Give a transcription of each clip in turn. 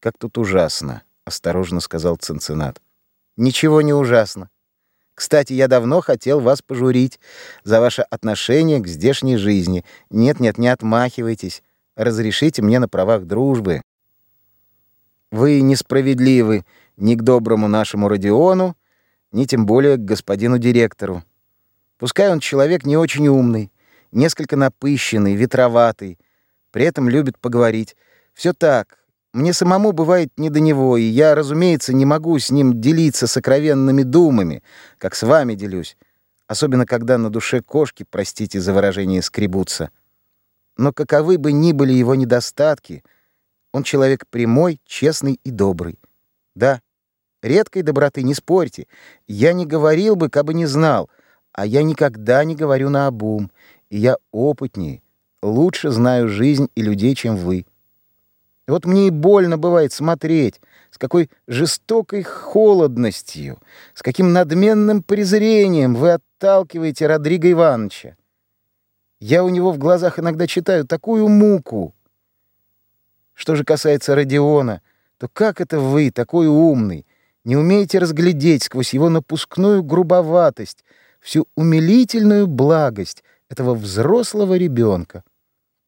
«Как тут ужасно», — осторожно сказал Цинциннат. «Ничего не ужасно. Кстати, я давно хотел вас пожурить за ваше отношение к здешней жизни. Нет-нет, не отмахивайтесь. Разрешите мне на правах дружбы. Вы несправедливы ни к доброму нашему Родиону, ни тем более к господину директору. Пускай он человек не очень умный, несколько напыщенный, ветроватый, при этом любит поговорить. Все так. Мне самому бывает не до него, и я, разумеется, не могу с ним делиться сокровенными думами, как с вами делюсь, особенно когда на душе кошки, простите за выражение, скребутся. Но каковы бы ни были его недостатки, он человек прямой, честный и добрый. Да, редкой доброты, не спорьте. Я не говорил бы, кабы не знал, а я никогда не говорю наобум, и я опытнее, лучше знаю жизнь и людей, чем вы. И вот мне и больно бывает смотреть, с какой жестокой холодностью, с каким надменным презрением вы отталкиваете Родриго Ивановича. Я у него в глазах иногда читаю такую муку. Что же касается Родиона, то как это вы, такой умный, не умеете разглядеть сквозь его напускную грубоватость всю умилительную благость этого взрослого ребенка?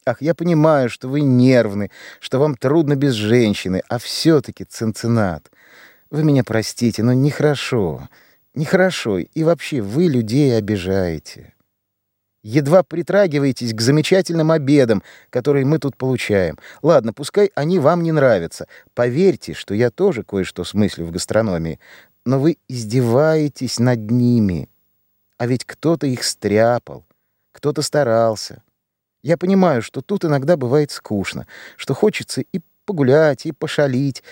Ах, я понимаю, что вы нервны, что вам трудно без женщины, а все-таки Цинциннат. Вы меня простите, но нехорошо, нехорошо, и вообще вы людей обижаете. Едва притрагиваетесь к замечательным обедам, которые мы тут получаем. Ладно, пускай они вам не нравятся. Поверьте, что я тоже кое-что смыслю в гастрономии. Но вы издеваетесь над ними. А ведь кто-то их стряпал, кто-то старался. Я понимаю, что тут иногда бывает скучно, что хочется и погулять, и пошалить.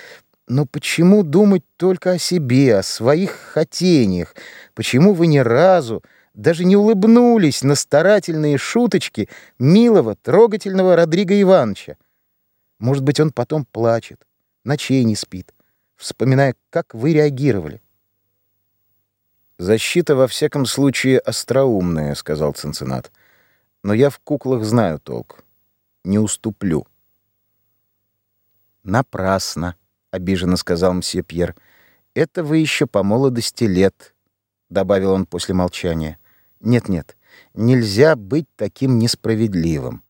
Но почему думать только о себе, о своих хотениях? Почему вы ни разу даже не улыбнулись на старательные шуточки милого, трогательного Родриго Ивановича? Может быть, он потом плачет, ночей не спит, вспоминая, как вы реагировали. «Защита, во всяком случае, остроумная», — сказал Цинциннат. Но я в куклах знаю толк. Не уступлю. Напрасно, обиженно сказал мсье Пьер. Это вы еще по молодости лет, добавил он после молчания. Нет-нет, нельзя быть таким несправедливым.